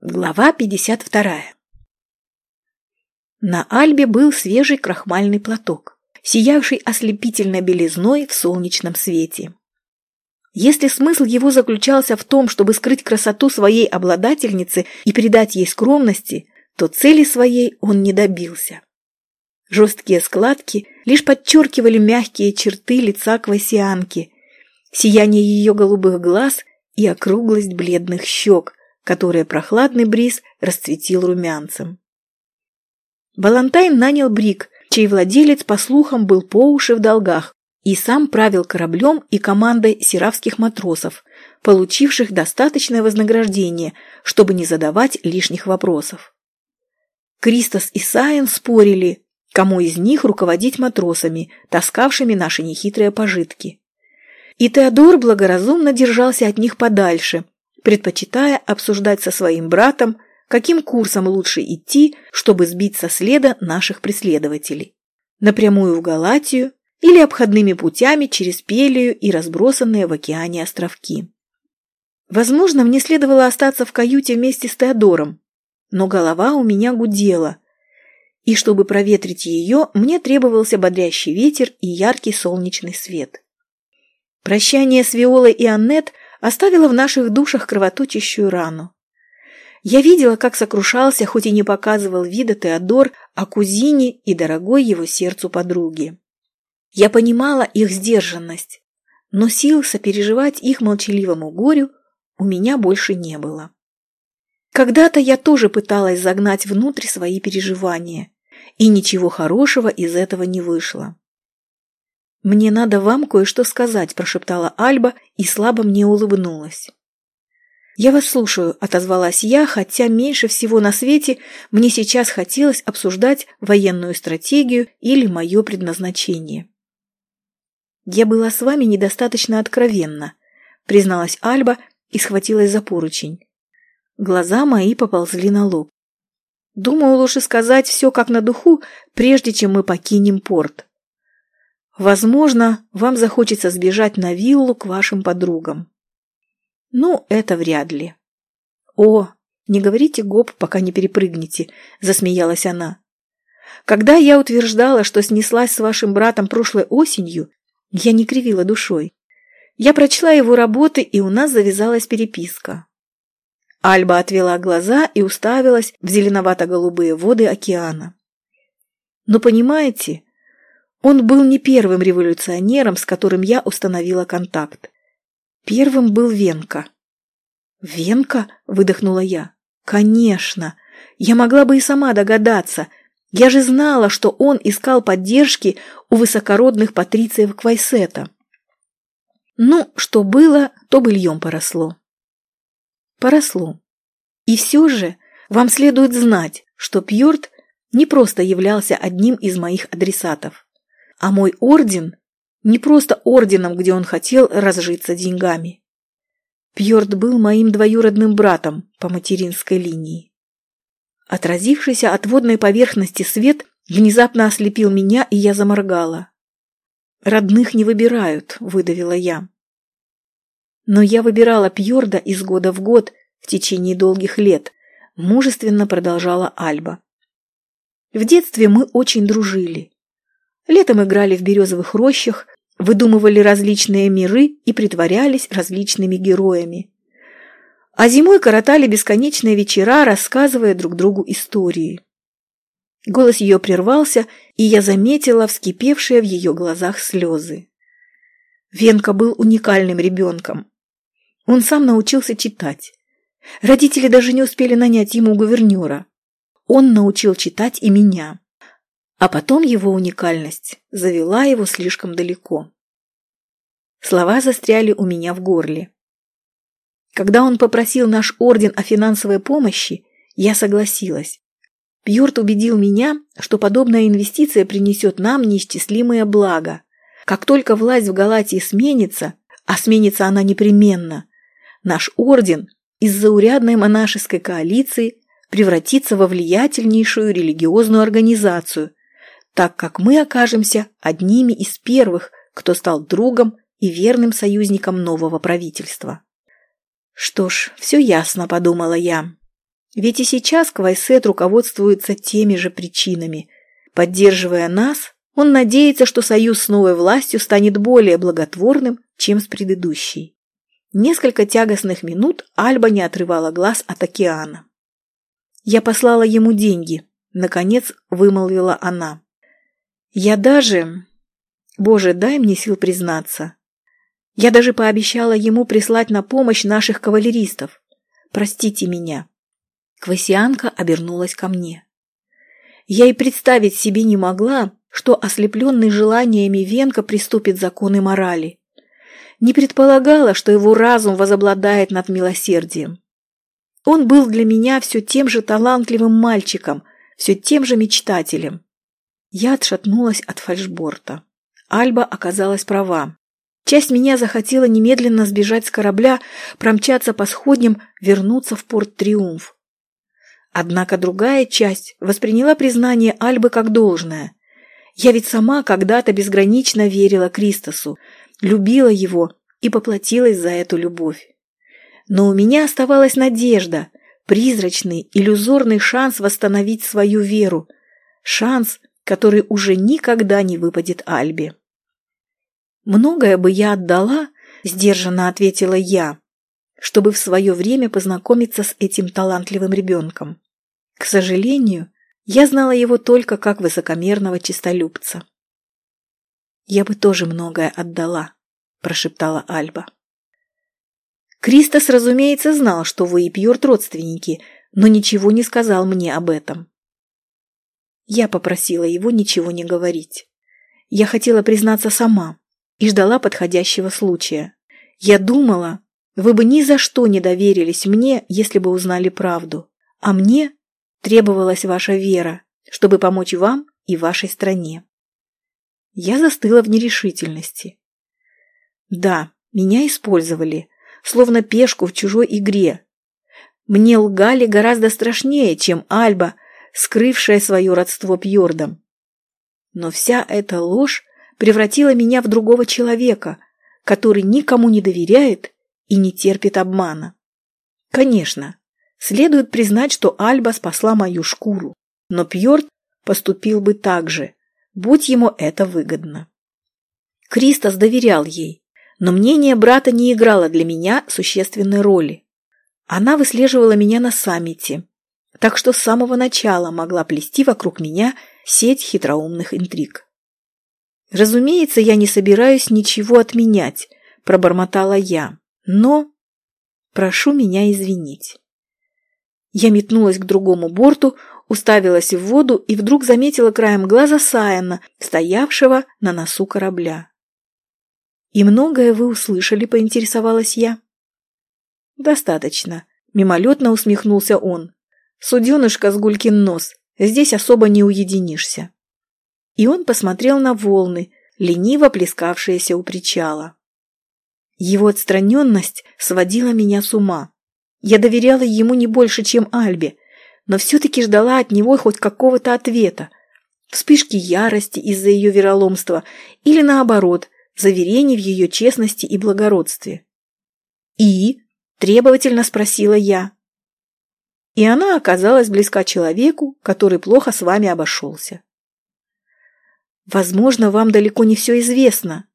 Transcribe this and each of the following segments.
Глава 52. На Альбе был свежий крахмальный платок, сиявший ослепительной белизной в солнечном свете. Если смысл его заключался в том, чтобы скрыть красоту своей обладательницы и придать ей скромности, то цели своей он не добился. Жесткие складки лишь подчеркивали мягкие черты лица квасианки, сияние ее голубых глаз и округлость бледных щек, которое прохладный бриз расцветил румянцем. Балантайн нанял Брик, чей владелец, по слухам, был по уши в долгах, и сам правил кораблем и командой сиравских матросов, получивших достаточное вознаграждение, чтобы не задавать лишних вопросов. Кристос и Сайен спорили, кому из них руководить матросами, таскавшими наши нехитрые пожитки. И Теодор благоразумно держался от них подальше, предпочитая обсуждать со своим братом, каким курсом лучше идти, чтобы сбить со следа наших преследователей. Напрямую в Галатию или обходными путями через Пелию и разбросанные в океане островки. Возможно, мне следовало остаться в каюте вместе с Теодором, но голова у меня гудела, и чтобы проветрить ее, мне требовался бодрящий ветер и яркий солнечный свет. Прощание с Виолой и Аннет оставила в наших душах кровоточащую рану. Я видела, как сокрушался, хоть и не показывал вида Теодор о кузине и дорогой его сердцу подруге. Я понимала их сдержанность, но сил сопереживать их молчаливому горю у меня больше не было. Когда-то я тоже пыталась загнать внутрь свои переживания, и ничего хорошего из этого не вышло. «Мне надо вам кое-что сказать», – прошептала Альба и слабо мне улыбнулась. «Я вас слушаю», – отозвалась я, хотя меньше всего на свете мне сейчас хотелось обсуждать военную стратегию или мое предназначение. «Я была с вами недостаточно откровенна», – призналась Альба и схватилась за поручень. Глаза мои поползли на лоб. «Думаю, лучше сказать все как на духу, прежде чем мы покинем порт». Возможно, вам захочется сбежать на виллу к вашим подругам. Ну, это вряд ли. О, не говорите гоп, пока не перепрыгнете, засмеялась она. Когда я утверждала, что снеслась с вашим братом прошлой осенью, я не кривила душой. Я прочла его работы, и у нас завязалась переписка. Альба отвела глаза и уставилась в зеленовато-голубые воды океана. Но понимаете, он был не первым революционером, с которым я установила контакт. Первым был Венка. «Венка?» – выдохнула я. «Конечно! Я могла бы и сама догадаться. Я же знала, что он искал поддержки у высокородных патрициев Квайсета. Ну, что было, то быльем поросло». «Поросло. И все же вам следует знать, что Пьорд не просто являлся одним из моих адресатов. А мой орден не просто орденом, где он хотел разжиться деньгами. Пьорд был моим двоюродным братом по материнской линии. Отразившийся от водной поверхности свет внезапно ослепил меня, и я заморгала. «Родных не выбирают», — выдавила я. Но я выбирала Пьорда из года в год в течение долгих лет, мужественно продолжала Альба. В детстве мы очень дружили. Летом играли в березовых рощах, выдумывали различные миры и притворялись различными героями. А зимой коротали бесконечные вечера, рассказывая друг другу истории. Голос ее прервался, и я заметила вскипевшие в ее глазах слезы. Венка был уникальным ребенком. Он сам научился читать. Родители даже не успели нанять ему гувернера. Он научил читать и меня. А потом его уникальность завела его слишком далеко. Слова застряли у меня в горле. Когда он попросил наш орден о финансовой помощи, я согласилась. Пьорт убедил меня, что подобная инвестиция принесет нам неисчислимое благо. Как только власть в Галатии сменится, а сменится она непременно, наш орден из заурядной монашеской коалиции превратится во влиятельнейшую религиозную организацию, так как мы окажемся одними из первых, кто стал другом и верным союзником нового правительства. Что ж, все ясно, подумала я. Ведь и сейчас Квайсет руководствуется теми же причинами. Поддерживая нас, он надеется, что союз с новой властью станет более благотворным, чем с предыдущей. Несколько тягостных минут Альба не отрывала глаз от океана. «Я послала ему деньги», — наконец вымолвила она. «Я даже... Боже, дай мне сил признаться. Я даже пообещала ему прислать на помощь наших кавалеристов. Простите меня». Квасианка обернулась ко мне. Я и представить себе не могла, что ослепленный желаниями Венка приступит законы морали. Не предполагала, что его разум возобладает над милосердием. Он был для меня все тем же талантливым мальчиком, все тем же мечтателем. Я отшатнулась от фальшборта. Альба оказалась права. Часть меня захотела немедленно сбежать с корабля, промчаться по сходням, вернуться в порт Триумф. Однако другая часть восприняла признание Альбы как должное. Я ведь сама когда-то безгранично верила Кристосу, любила его и поплатилась за эту любовь. Но у меня оставалась надежда, призрачный, иллюзорный шанс восстановить свою веру, шанс, который уже никогда не выпадет Альбе. «Многое бы я отдала», — сдержанно ответила я, чтобы в свое время познакомиться с этим талантливым ребенком. К сожалению, я знала его только как высокомерного чистолюбца. «Я бы тоже многое отдала», – прошептала Альба. Кристос, разумеется, знал, что вы и Пьорт родственники, но ничего не сказал мне об этом. Я попросила его ничего не говорить. Я хотела признаться сама и ждала подходящего случая. Я думала, вы бы ни за что не доверились мне, если бы узнали правду. А мне Требовалась ваша вера, чтобы помочь вам и вашей стране. Я застыла в нерешительности. Да, меня использовали, словно пешку в чужой игре. Мне лгали гораздо страшнее, чем Альба, скрывшая свое родство Пьордом. Но вся эта ложь превратила меня в другого человека, который никому не доверяет и не терпит обмана. Конечно, Следует признать, что Альба спасла мою шкуру, но Пьорд поступил бы так же, будь ему это выгодно. Кристос доверял ей, но мнение брата не играло для меня существенной роли. Она выслеживала меня на саммите, так что с самого начала могла плести вокруг меня сеть хитроумных интриг. «Разумеется, я не собираюсь ничего отменять», – пробормотала я, – «но...» «Прошу меня извинить». Я метнулась к другому борту, уставилась в воду и вдруг заметила краем глаза Саяна, стоявшего на носу корабля. «И многое вы услышали?» – поинтересовалась я. «Достаточно», – мимолетно усмехнулся он. «Суденышка с гулькин нос, здесь особо не уединишься». И он посмотрел на волны, лениво плескавшиеся у причала. Его отстраненность сводила меня с ума. Я доверяла ему не больше, чем Альбе, но все-таки ждала от него хоть какого-то ответа. Вспышки ярости из-за ее вероломства или, наоборот, заверений в ее честности и благородстве. «И?» – требовательно спросила я. И она оказалась близка человеку, который плохо с вами обошелся. «Возможно, вам далеко не все известно».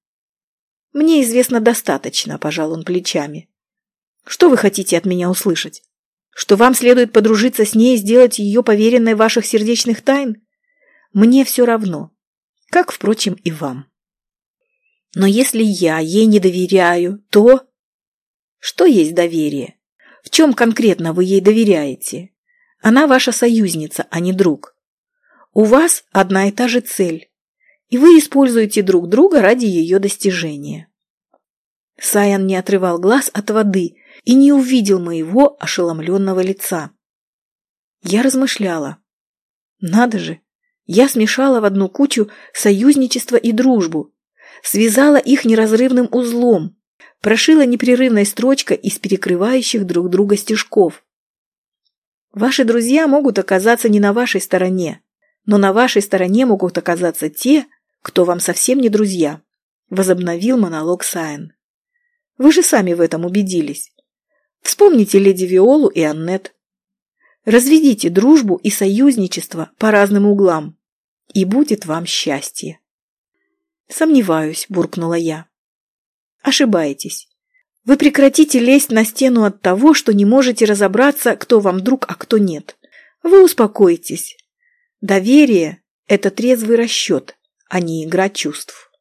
«Мне известно достаточно», – пожал он плечами. Что вы хотите от меня услышать? Что вам следует подружиться с ней и сделать ее поверенной ваших сердечных тайн? Мне все равно. Как, впрочем, и вам. Но если я ей не доверяю, то... Что есть доверие? В чем конкретно вы ей доверяете? Она ваша союзница, а не друг. У вас одна и та же цель, и вы используете друг друга ради ее достижения. Саян не отрывал глаз от воды, и не увидел моего ошеломленного лица. Я размышляла. Надо же, я смешала в одну кучу союзничество и дружбу, связала их неразрывным узлом, прошила непрерывной строчкой из перекрывающих друг друга стежков. Ваши друзья могут оказаться не на вашей стороне, но на вашей стороне могут оказаться те, кто вам совсем не друзья, возобновил монолог Сайн. Вы же сами в этом убедились. Вспомните леди Виолу и Аннет. Разведите дружбу и союзничество по разным углам, и будет вам счастье. Сомневаюсь, буркнула я. Ошибаетесь. Вы прекратите лезть на стену от того, что не можете разобраться, кто вам друг, а кто нет. Вы успокоитесь. Доверие – это трезвый расчет, а не игра чувств.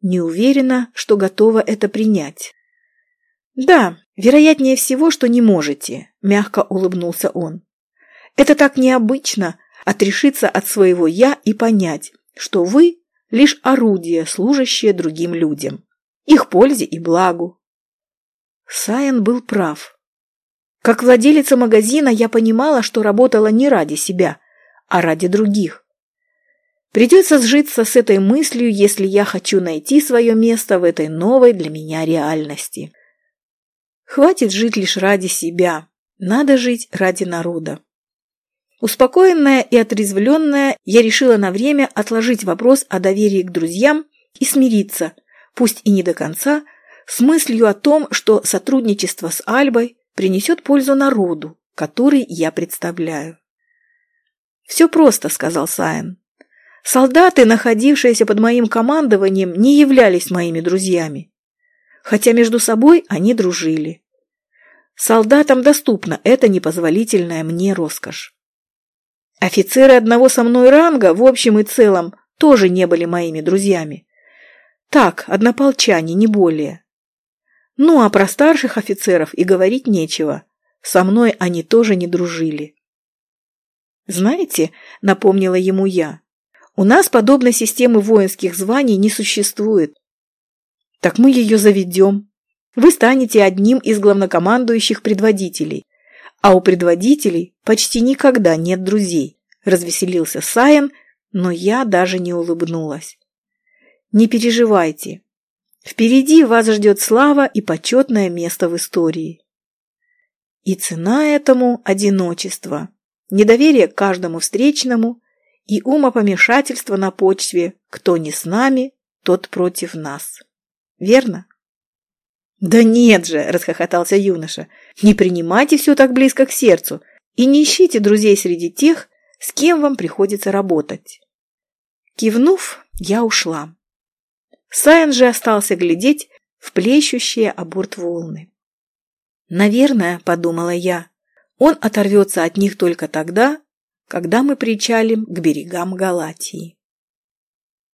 Не уверена, что готова это принять. Да, вероятнее всего, что не можете, мягко улыбнулся он. Это так необычно – отрешиться от своего «я» и понять, что вы – лишь орудие, служащее другим людям, их пользе и благу. Сайен был прав. Как владелица магазина я понимала, что работала не ради себя, а ради других. Придется сжиться с этой мыслью, если я хочу найти свое место в этой новой для меня реальности. Хватит жить лишь ради себя, надо жить ради народа. Успокоенная и отрезвленная, я решила на время отложить вопрос о доверии к друзьям и смириться, пусть и не до конца, с мыслью о том, что сотрудничество с Альбой принесет пользу народу, который я представляю. «Все просто», — сказал Сайен. «Солдаты, находившиеся под моим командованием, не являлись моими друзьями, хотя между собой они дружили. Солдатам доступна эта непозволительная мне роскошь. Офицеры одного со мной ранга в общем и целом тоже не были моими друзьями. Так, однополчане, не более. Ну, а про старших офицеров и говорить нечего. Со мной они тоже не дружили. Знаете, напомнила ему я, у нас подобной системы воинских званий не существует. Так мы ее заведем. Вы станете одним из главнокомандующих предводителей, а у предводителей почти никогда нет друзей, развеселился Саен, но я даже не улыбнулась. Не переживайте, Впереди вас ждет слава и почетное место в истории. И цена этому – одиночество, недоверие к каждому встречному и умопомешательство на почве «кто не с нами, тот против нас». Верно? «Да нет же!» – расхохотался юноша. «Не принимайте все так близко к сердцу и не ищите друзей среди тех, с кем вам приходится работать». Кивнув, я ушла. Сайен же остался глядеть в плещущие о борт волны. «Наверное, — подумала я, — он оторвется от них только тогда, когда мы причалим к берегам Галатии».